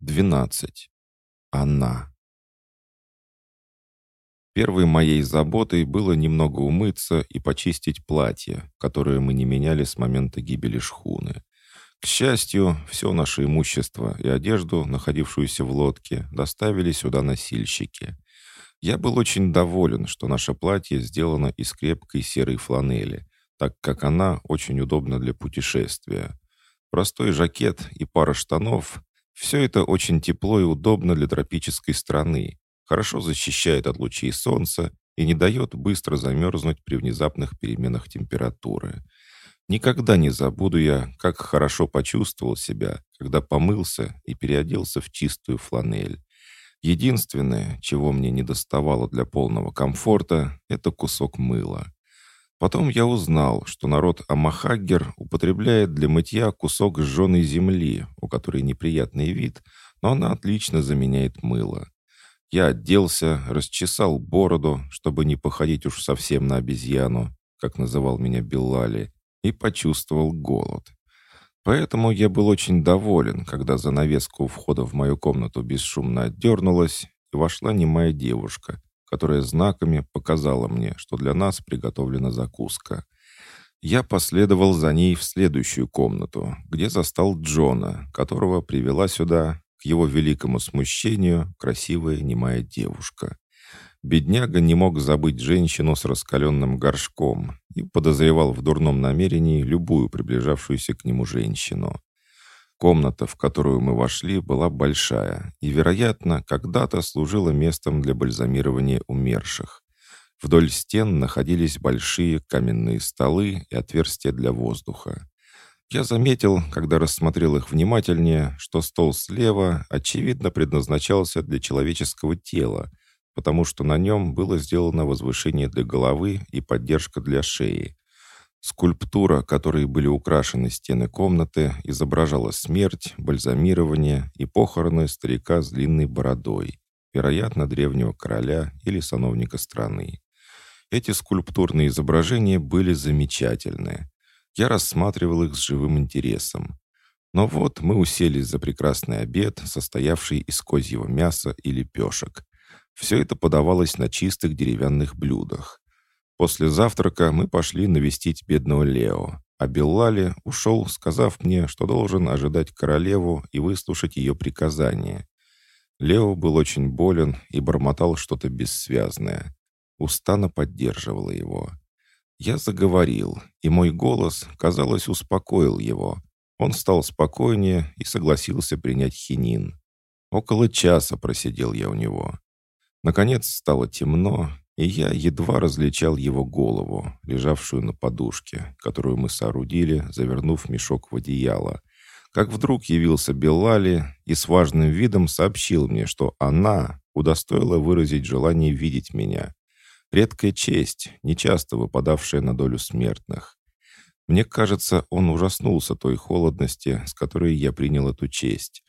12. Она. Первой моей заботой было немного умыться и почистить платье, которое мы не меняли с момента гибели шхуны. К счастью, все наше имущество и одежду, находившуюся в лодке, доставили сюда носильщики. Я был очень доволен, что наше платье сделано из крепкой серой фланели, так как она очень удобна для путешествия. Простой жакет и пара штанов все это очень тепло и удобно для тропической страны, хорошо защищает от лучей солнца и не дает быстро замерзнуть при внезапных переменах температуры. Никогда не забуду я, как хорошо почувствовал себя, когда помылся и переоделся в чистую фланель. Единственное, чего мне не доставало для полного комфорта, это кусок мыла. Потом я узнал, что народ Амахаггер употребляет для мытья кусок сжженной земли, у которой неприятный вид, но она отлично заменяет мыло. Я оделся, расчесал бороду, чтобы не походить уж совсем на обезьяну, как называл меня Беллали, и почувствовал голод. Поэтому я был очень доволен, когда занавеска у входа в мою комнату бесшумно отдернулась, и вошла немая девушка, которая знаками показала мне, что для нас приготовлена закуска. Я последовал за ней в следующую комнату, где застал Джона, которого привела сюда, к его великому смущению, красивая немая девушка. Бедняга не мог забыть женщину с раскаленным горшком и подозревал в дурном намерении любую приближавшуюся к нему женщину. Комната, в которую мы вошли, была большая и, вероятно, когда-то служила местом для бальзамирования умерших. Вдоль стен находились большие каменные столы и отверстия для воздуха. Я заметил, когда рассмотрел их внимательнее, что стол слева, очевидно, предназначался для человеческого тела, потому что на нем было сделано возвышение для головы и поддержка для шеи. Скульптура, которой были украшены стены комнаты, изображала смерть, бальзамирование и похороны старика с длинной бородой, вероятно, древнего короля или сановника страны. Эти скульптурные изображения были замечательны. Я рассматривал их с живым интересом. Но вот мы уселись за прекрасный обед, состоявший из козьего мяса и лепешек. Все это подавалось на чистых деревянных блюдах. После завтрака мы пошли навестить бедного Лео, а Беллали ушел, сказав мне, что должен ожидать королеву и выслушать ее приказания. Лео был очень болен и бормотал что-то бессвязное. Устана поддерживала его. Я заговорил, и мой голос, казалось, успокоил его. Он стал спокойнее и согласился принять хинин. Около часа просидел я у него. Наконец стало темно, и я едва различал его голову, лежавшую на подушке, которую мы соорудили, завернув мешок в одеяло. Как вдруг явился Беллали и с важным видом сообщил мне, что она удостоила выразить желание видеть меня. Редкая честь, нечасто выпадавшая на долю смертных. Мне кажется, он ужаснулся той холодности, с которой я принял эту честь.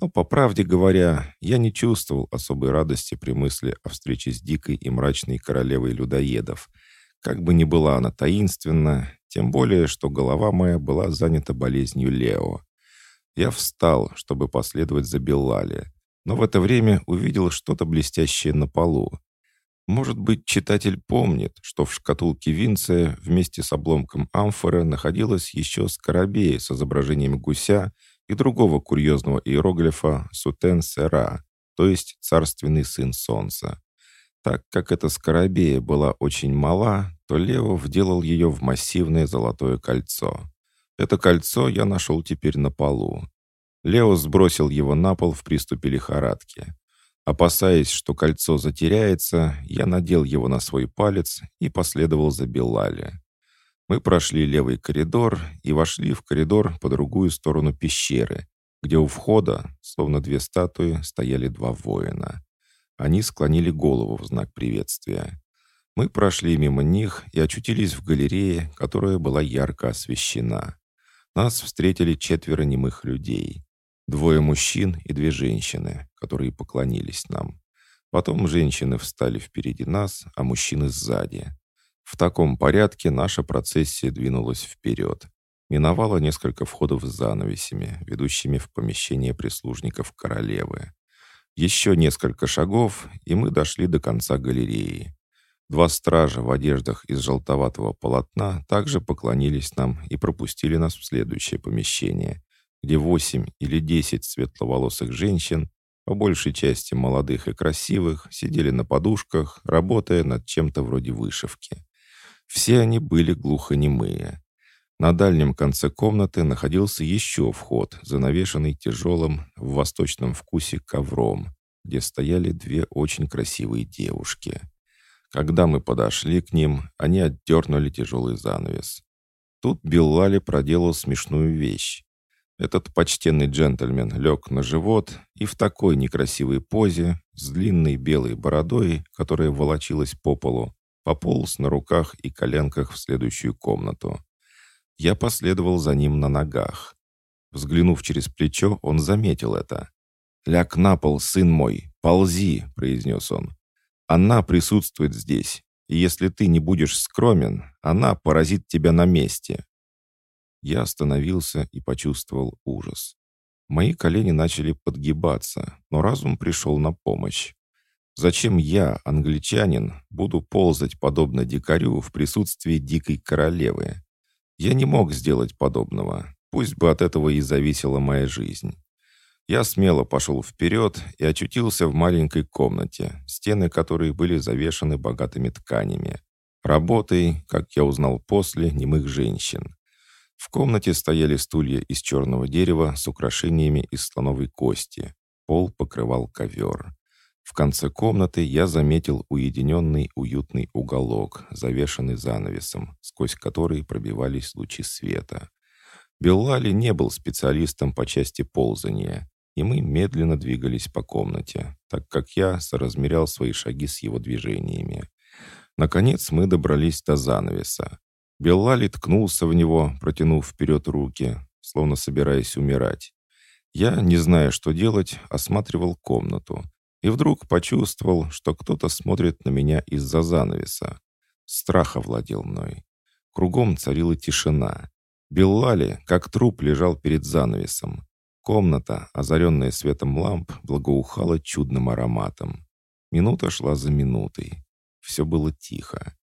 Но, по правде говоря, я не чувствовал особой радости при мысли о встрече с дикой и мрачной королевой людоедов. Как бы ни была она таинственна, тем более, что голова моя была занята болезнью Лео. Я встал, чтобы последовать за Беллали, но в это время увидел что-то блестящее на полу. Может быть, читатель помнит, что в шкатулке Винция вместе с обломком амфоры находилась еще скоробея с изображением гуся и другого курьезного иероглифа Сутен-Сера, то есть царственный сын солнца. Так как эта скоробея была очень мала, то Лео вделал ее в массивное золотое кольцо. Это кольцо я нашел теперь на полу. Лео сбросил его на пол в приступе лихорадки. Опасаясь, что кольцо затеряется, я надел его на свой палец и последовал за Беллали. Мы прошли левый коридор и вошли в коридор по другую сторону пещеры, где у входа, словно две статуи, стояли два воина. Они склонили голову в знак приветствия. Мы прошли мимо них и очутились в галерее, которая была ярко освещена. Нас встретили четверо немых людей. Двое мужчин и две женщины, которые поклонились нам. Потом женщины встали впереди нас, а мужчины сзади. В таком порядке наша процессия двинулась вперед. Миновало несколько входов с занавесями, ведущими в помещение прислужников королевы. Еще несколько шагов, и мы дошли до конца галереи. Два стража в одеждах из желтоватого полотна также поклонились нам и пропустили нас в следующее помещение, где восемь или десять светловолосых женщин, по большей части молодых и красивых, сидели на подушках, работая над чем-то вроде вышивки. Все они были глухонемые. На дальнем конце комнаты находился еще вход, занавешенный тяжелым в восточном вкусе ковром, где стояли две очень красивые девушки. Когда мы подошли к ним, они отдернули тяжелый занавес. Тут Беллали проделал смешную вещь. Этот почтенный джентльмен лег на живот и в такой некрасивой позе, с длинной белой бородой, которая волочилась по полу, пополз на руках и коленках в следующую комнату. Я последовал за ним на ногах. Взглянув через плечо, он заметил это. «Ляг на пол, сын мой, ползи», — произнес он. «Она присутствует здесь, и если ты не будешь скромен, она поразит тебя на месте». Я остановился и почувствовал ужас. Мои колени начали подгибаться, но разум пришел на помощь. Зачем я, англичанин, буду ползать подобно дикарю в присутствии дикой королевы? Я не мог сделать подобного, пусть бы от этого и зависела моя жизнь. Я смело пошел вперед и очутился в маленькой комнате, стены которой были завешаны богатыми тканями. Работой, как я узнал после, немых женщин. В комнате стояли стулья из черного дерева с украшениями из слоновой кости. Пол покрывал ковер. В конце комнаты я заметил уединенный уютный уголок, завешенный занавесом, сквозь который пробивались лучи света. Беллали не был специалистом по части ползания, и мы медленно двигались по комнате, так как я соразмерял свои шаги с его движениями. Наконец мы добрались до занавеса. Беллали ткнулся в него, протянув вперед руки, словно собираясь умирать. Я, не зная, что делать, осматривал комнату — и вдруг почувствовал, что кто-то смотрит на меня из-за занавеса. Страх овладел мной. Кругом царила тишина. Беллали, как труп, лежал перед занавесом. Комната, озаренная светом ламп, благоухала чудным ароматом. Минута шла за минутой. Все было тихо.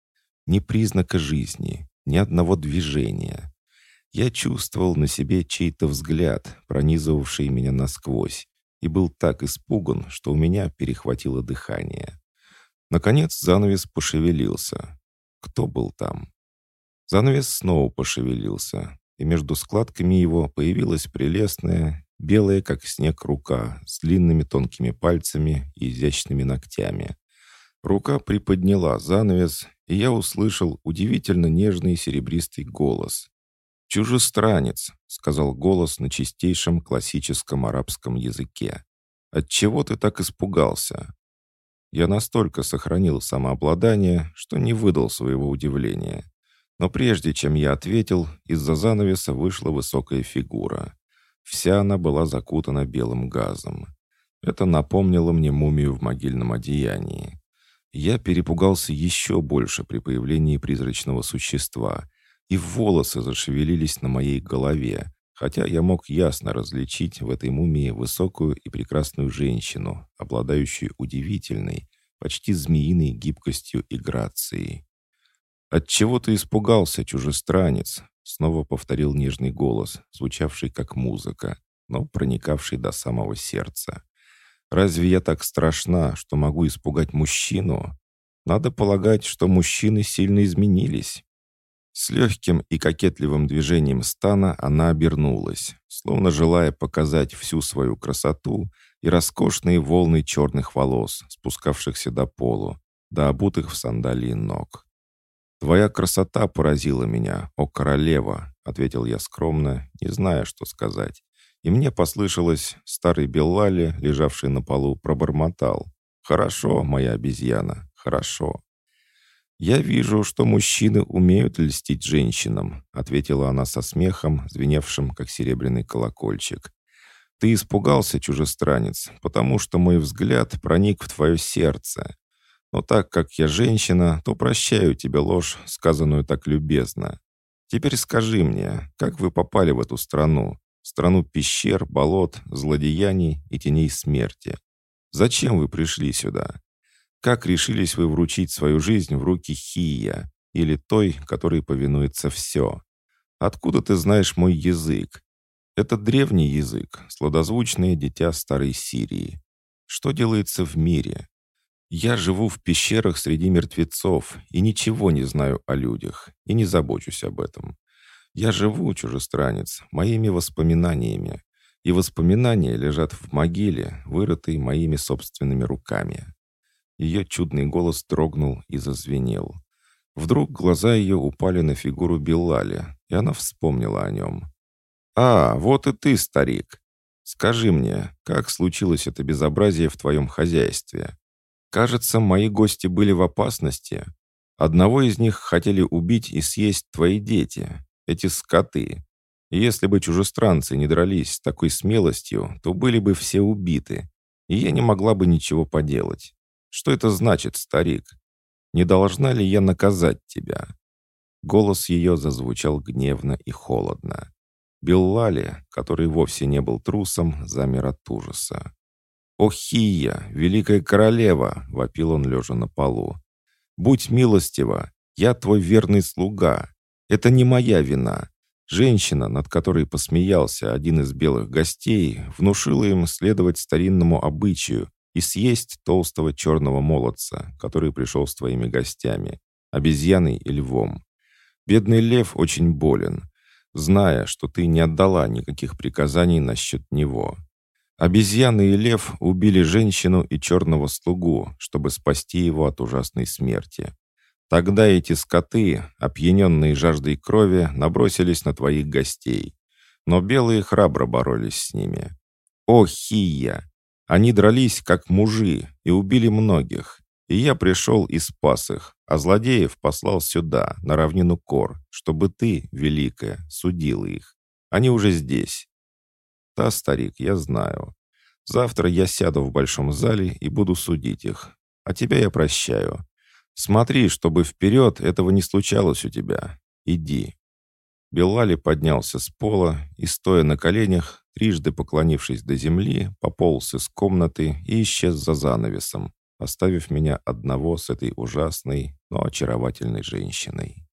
Ни признака жизни, ни одного движения. Я чувствовал на себе чей-то взгляд, пронизывавший меня насквозь, и был так испуган, что у меня перехватило дыхание. Наконец занавес пошевелился. Кто был там? Занавес снова пошевелился, и между складками его появилась прелестная, белая, как снег, рука с длинными тонкими пальцами и изящными ногтями. Рука приподняла занавес, и я услышал удивительно нежный серебристый голос. «Чужестранец», — сказал голос на чистейшем классическом арабском языке. «Отчего ты так испугался?» Я настолько сохранил самообладание, что не выдал своего удивления. Но прежде чем я ответил, из-за занавеса вышла высокая фигура. Вся она была закутана белым газом. Это напомнило мне мумию в могильном одеянии. Я перепугался еще больше при появлении призрачного существа и волосы зашевелились на моей голове, хотя я мог ясно различить в этой мумии высокую и прекрасную женщину, обладающую удивительной, почти змеиной гибкостью и грацией. «Отчего ты испугался, чужестранец?» Снова повторил нежный голос, звучавший как музыка, но проникавший до самого сердца. «Разве я так страшна, что могу испугать мужчину? Надо полагать, что мужчины сильно изменились. С легким и кокетливым движением стана она обернулась, словно желая показать всю свою красоту и роскошные волны черных волос, спускавшихся до полу, до обутых в сандалии ног. «Твоя красота поразила меня, о королева!» — ответил я скромно, не зная, что сказать. И мне послышалось, старый Беллали, лежавший на полу, пробормотал. «Хорошо, моя обезьяна, хорошо». «Я вижу, что мужчины умеют льстить женщинам», ответила она со смехом, звеневшим, как серебряный колокольчик. «Ты испугался, чужестранец, потому что мой взгляд проник в твое сердце. Но так как я женщина, то прощаю тебе ложь, сказанную так любезно. Теперь скажи мне, как вы попали в эту страну? Страну пещер, болот, злодеяний и теней смерти. Зачем вы пришли сюда? Как решились вы вручить свою жизнь в руки Хия, или той, которой повинуется все? Откуда ты знаешь мой язык? Это древний язык, сладозвучное дитя старой Сирии. Что делается в мире? Я живу в пещерах среди мертвецов и ничего не знаю о людях, и не забочусь об этом. Я живу, чужестранец, моими воспоминаниями, и воспоминания лежат в могиле, вырытой моими собственными руками. Ее чудный голос дрогнул и зазвенел. Вдруг глаза ее упали на фигуру Беллали, и она вспомнила о нем. «А, вот и ты, старик. Скажи мне, как случилось это безобразие в твоем хозяйстве? Кажется, мои гости были в опасности. Одного из них хотели убить и съесть твои дети, эти скоты. И если бы чужестранцы не дрались с такой смелостью, то были бы все убиты, и я не могла бы ничего поделать. Что это значит, старик? Не должна ли я наказать тебя?» Голос ее зазвучал гневно и холодно. Беллали, который вовсе не был трусом, замер от ужаса. «О, Хия, великая королева!» — вопил он, лежа на полу. «Будь милостива, я твой верный слуга. Это не моя вина. Женщина, над которой посмеялся один из белых гостей, внушила им следовать старинному обычаю и съесть толстого черного молодца, который пришел с твоими гостями, обезьяной и львом. Бедный лев очень болен, зная, что ты не отдала никаких приказаний насчет него. Обезьяны и лев убили женщину и черного слугу, чтобы спасти его от ужасной смерти. Тогда эти скоты, опьяненные жаждой крови, набросились на твоих гостей. Но белые храбро боролись с ними. О, Хия! Они дрались, как мужи, и убили многих. И я пришел и спас их, а злодеев послал сюда, на равнину Кор, чтобы ты, великая, судила их. Они уже здесь. «Да, старик, я знаю. Завтра я сяду в большом зале и буду судить их. А тебя я прощаю. Смотри, чтобы вперед этого не случалось у тебя. Иди». Беллали поднялся с пола и, стоя на коленях, трижды поклонившись до земли, пополз из комнаты и исчез за занавесом, оставив меня одного с этой ужасной, но очаровательной женщиной.